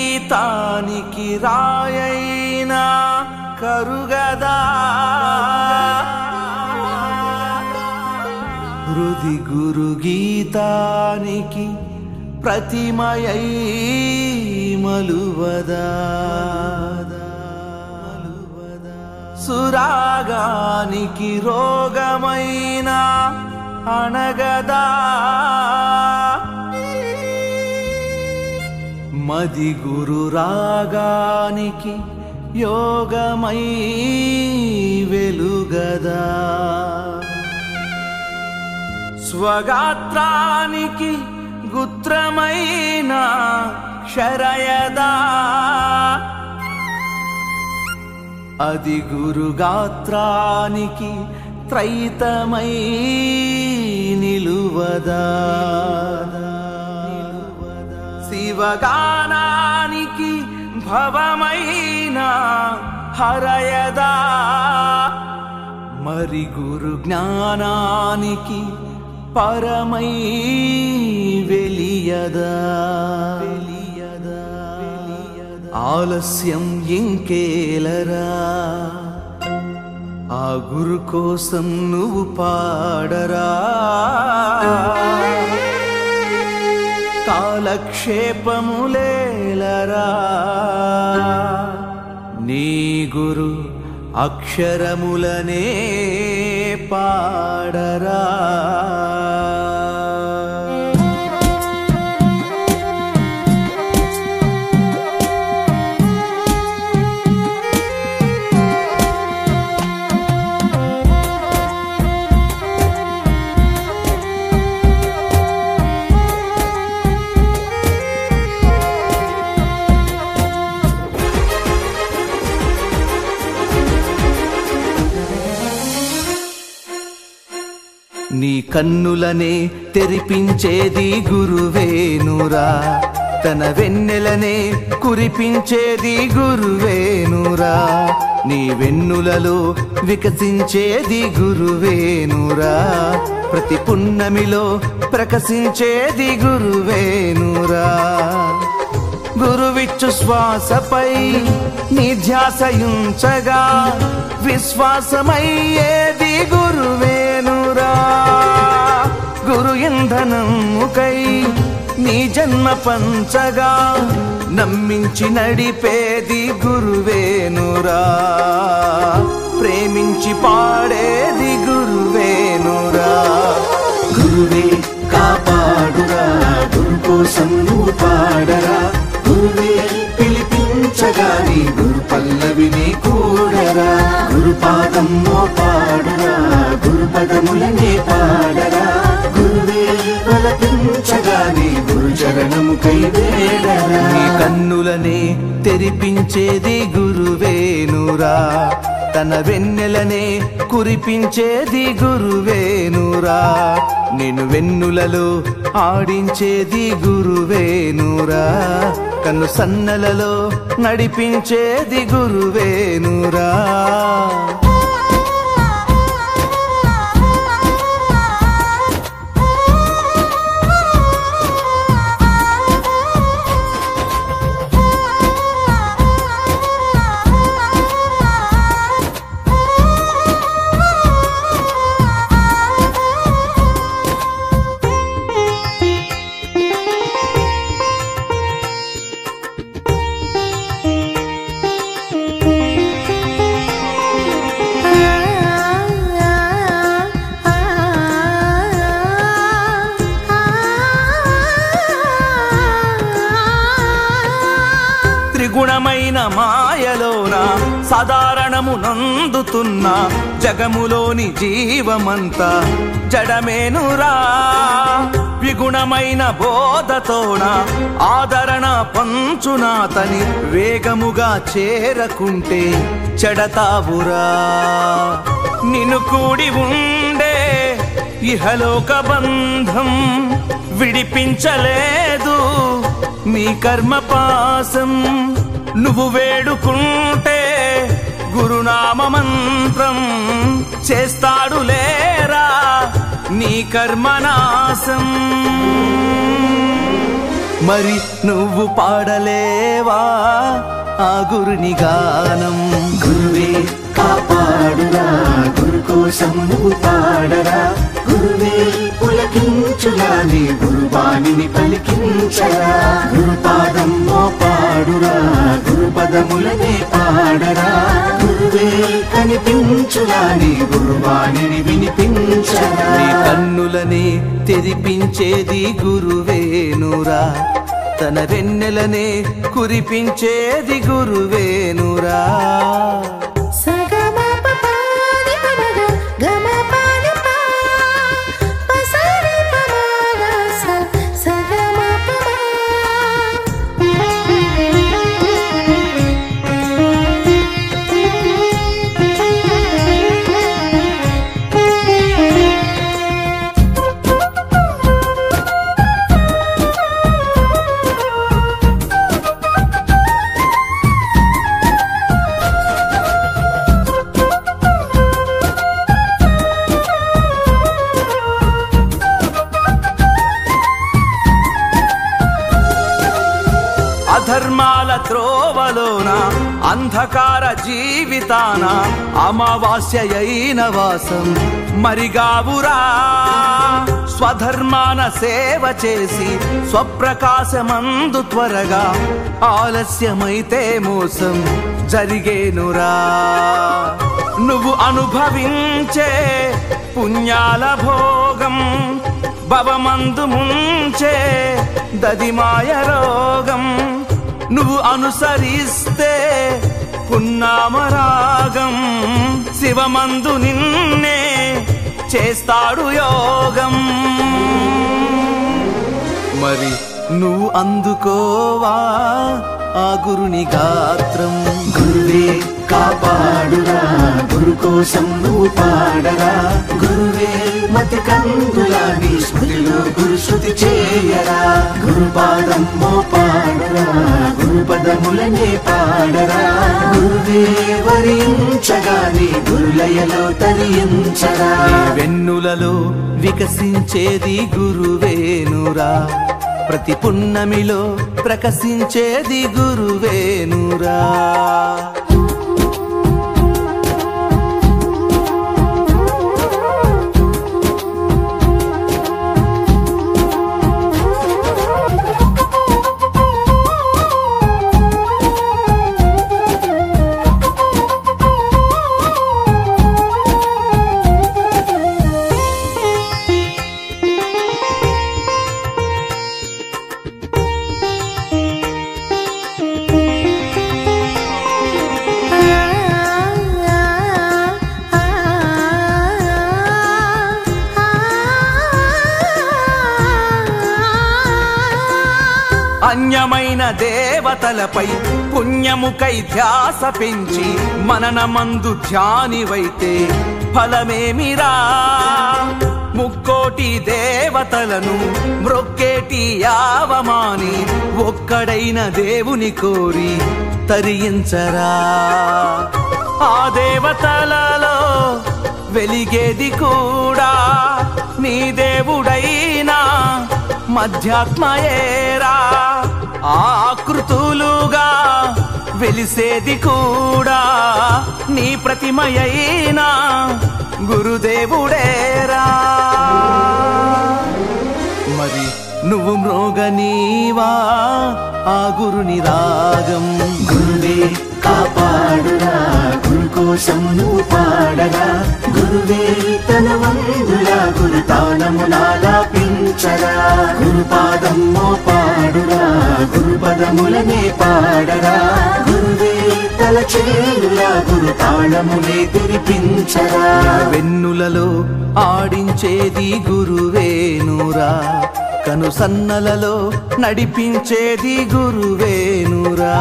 సంగీతానికి రాయైనా కరుగదా. హృది గురు గీతానికి ప్రతిమయై మలువదా? సురాగానికి రోగమైన అణగదా? మది గురు రాగానికి యోగమై వెలుగదా? స్వగాత్రానికి గుత్రమైన క్షరయదా అది గురుగాత్రానికి త్రైతమై నిలువదా. శివగానానికి భవమైన హరయదా. మరి గురు జ్ఞానానికి పరమై వెలియదా. వెలియదా ఆలస్యం ఇంకేలరా. ఆ గురు కోసం నువ్వు పాడరా. కాలక్షేపములేలరా. నీ గురు అక్షరములనే పాడరా. నీ కన్నులనే తెరిపించేది గురువేనురా తన వెన్నెలనే కురిపించేది గురువేనురా నీ వెన్నులలో వికసించేది గురువేనురా ప్రతి పున్నమిలో ప్రకశించేది గురువేనురా గురువిచ్చు శ్వాసపై నీ ధ్యాసయుంచగా విశ్వాసమయ్యేది గురువే. గురు ఇంధనముకై నీ జన్మ పంచగా నమ్మించి నడిపేది గురువేనురా ప్రేమించి పాడేది గురువేనురా గురువే కాపాడురా గురు కోసం నువ్వు పాడరా. గురువే పిలిపించగా గురు పల్లవిని కూడరా. గురు పాదం పాడురా పదములనే పాడరా. గురువే పలకించగానే గురు చరణము కై కన్నులనే తెరిపించేది గురువేనురా తన వెన్నెలనే కురిపించేది గురువేనురా నేను వెన్నులలో ఆడించేది గురువేనురా కన్ను సన్నలలో నడిపించేది గురువేనురా సాధారణము నందుతున్న జగములోని జీవమంతా జడమేనురా. విగుణమైన బోధతోన ఆదరణ పంచునాతని వేగముగా చేరకుంటే చెడతావురా. నిన్ను కూడి ఉండే ఇహలోక బంధం విడిపించలేదు. నీ కర్మపాసం నువ్వు వేడుకుంటే గురునామ మంత్రం చేస్తాడు లేరా నీ కర్మనాశం. మరి నువ్వు పాడలేవా ఆ గురుని గానం? గురువే కాపాడురా గురు కోసం నువ్వు పాడరా. గురువే పులకించురా నీ గురువాణిని పలికించరా. గురుపాదం పాదం పాడురా గురు పదములనే పాడరా. గురువే కనిపించురా నీ గురువాణిని వినిపించరా. నీ కన్నులని తెరిపించేది గురువేనురా తన వెన్నెలనే కురిపించేది గురువేనురా అంధకార జీవితాన అమావాస్య అయిన వాసం. మరిగావురా. స్వధర్మాన సేవ చేసి స్వప్రకాశమందు త్వరగా ఆలస్యమైతే మోసం జరిగేనురా. నువ్వు అనుభవించే పుణ్యాల భోగం భవమందు ముంచే దదిమాయ రోగం. నువ్వు అనుసరిస్తే పున్నామరాగం శివమందు నిన్నే చేస్తాడు యోగం. మరి నువ్వు అందుకోవా ఆ గురుని గాత్రం? గురువే కాపాడురా గురు కోసం నువ్వు పాడరా. గురువే మతి కందులా నీ స్మృతిలో గురు శృతి చేయరా. గురు పాదం గురుపదములనే పాడరా. గురువే గురులయలో తరించరా. వెన్నులలో వికసించేది గురువేనురా ప్రతి పున్నమిలో ప్రకశించేది గురువేనురా అన్యమైన దేవతలపై పుణ్యముకై ధ్యాస పెంచి మననమందు ధ్యానివైతే ఫలమేమిరా? ముక్కోటి దేవతలను మ్రొక్కేటి యావమాని ఒక్కడైన దేవుని కోరి తరించరా? ఆ దేవతలలో వెలిగేది కూడా నీ దేవుడైనా మధ్యాత్మయేరా? ఆకృతులుగా వెలిసేది కూడా నీ ప్రతిమయైనా. గురుదేవుడేరా. మరి నువ్వు మృగనీవా ఆ గురుని రాగం గురువే. కాపాడురా. గురు కోసం నువ్వు పాడరా. గురువే తన వందురా గురు తానములాపించరా గురు పాదం పాడురా. గురు పదములనే పాడరా. గురువే తల చేలులా గురు తాళములే తెరిపించరా. వెన్నులలో ఆడించేది గురువేనురా కను సన్నలలో నడిపించేది గురువేనురా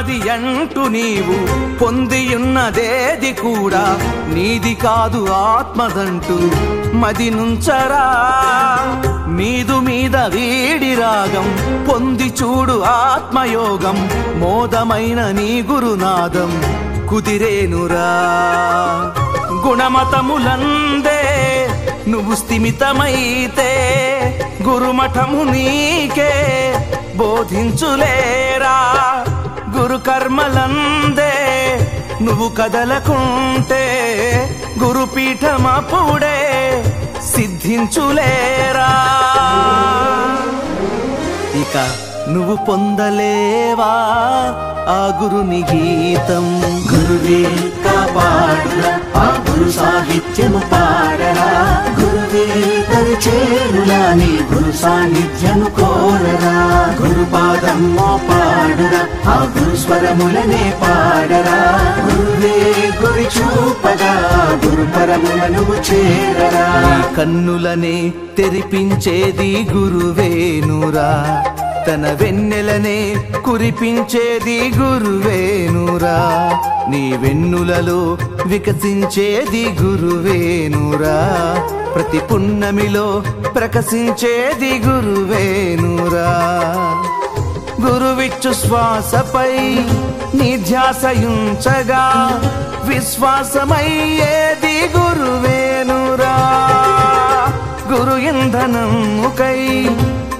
నాది అంటూ నీవు పొందియున్నదేది కూడా. నీది కాదు ఆత్మదంటూ మది నుంచరా. మీదు మీద వీడి రాగం పొంది చూడు ఆత్మయోగం. మోదమైన నీ గురునాదం కుదిరేనురా. గుణమతములందే నువ్వు స్థిమితమైతే గురుమఠము నీకే బోధించులేరా. గురు కర్మలందే. నువ్వు కదలకుంటే గురుపీఠమప్పుడే సిద్ధించులేరా. ఇక నువ్వు పొందలేవా ఆ గురుని గీతం. గురువే కాపాడు ఆ గురు సాహిత్యము పా అని గురు సాన్నిధ్యము కోరరా. గురుపాదం పాడరా పాడురా. ఆ గురు స్వరములనే పాడరా. గురువే గురి చూపగా. గురు పరములను చేరరా. నీ కన్నులనే తెరిపించేది గురువేనురా తన వెన్నెలనే కురిపించేది గురువేనురా నీ వెన్నులలో వికసించేది గురువేనురా ప్రతి పున్నమిలో ప్రకశించేది గురువేనురా గురువిచ్చు శ్వాసపై నీ ధ్యాసయుంచగా విశ్వాసమయ్యేది గురువేనురా గురు ఇంధనముకై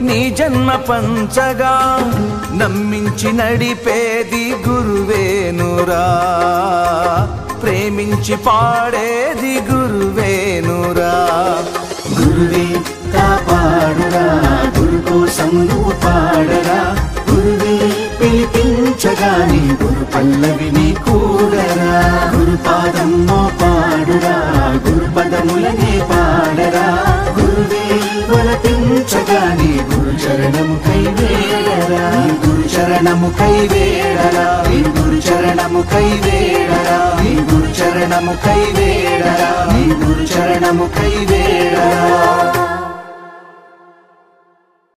నీ జన్మ పంచగా నమ్మించి నడిపేది గురువేనురా ప్రేమించి పాడేది గురువేనురా గురువే కాపాడురా గురు కోసం నువ్వు పాడరా. గురువే పిలిపించగాని గురు పల్లవిని కూడరా. గురు పాదమ్మో పాడురా గురు పదములనే పాడరా. గురువే వలపించగాని గురు చరణము కైవేడరా గురు చరణము కైవేడరా చరణము కై వేడరా నీ గురు చరణము కై వేడరా నీ గురు చరణము కై వేడరా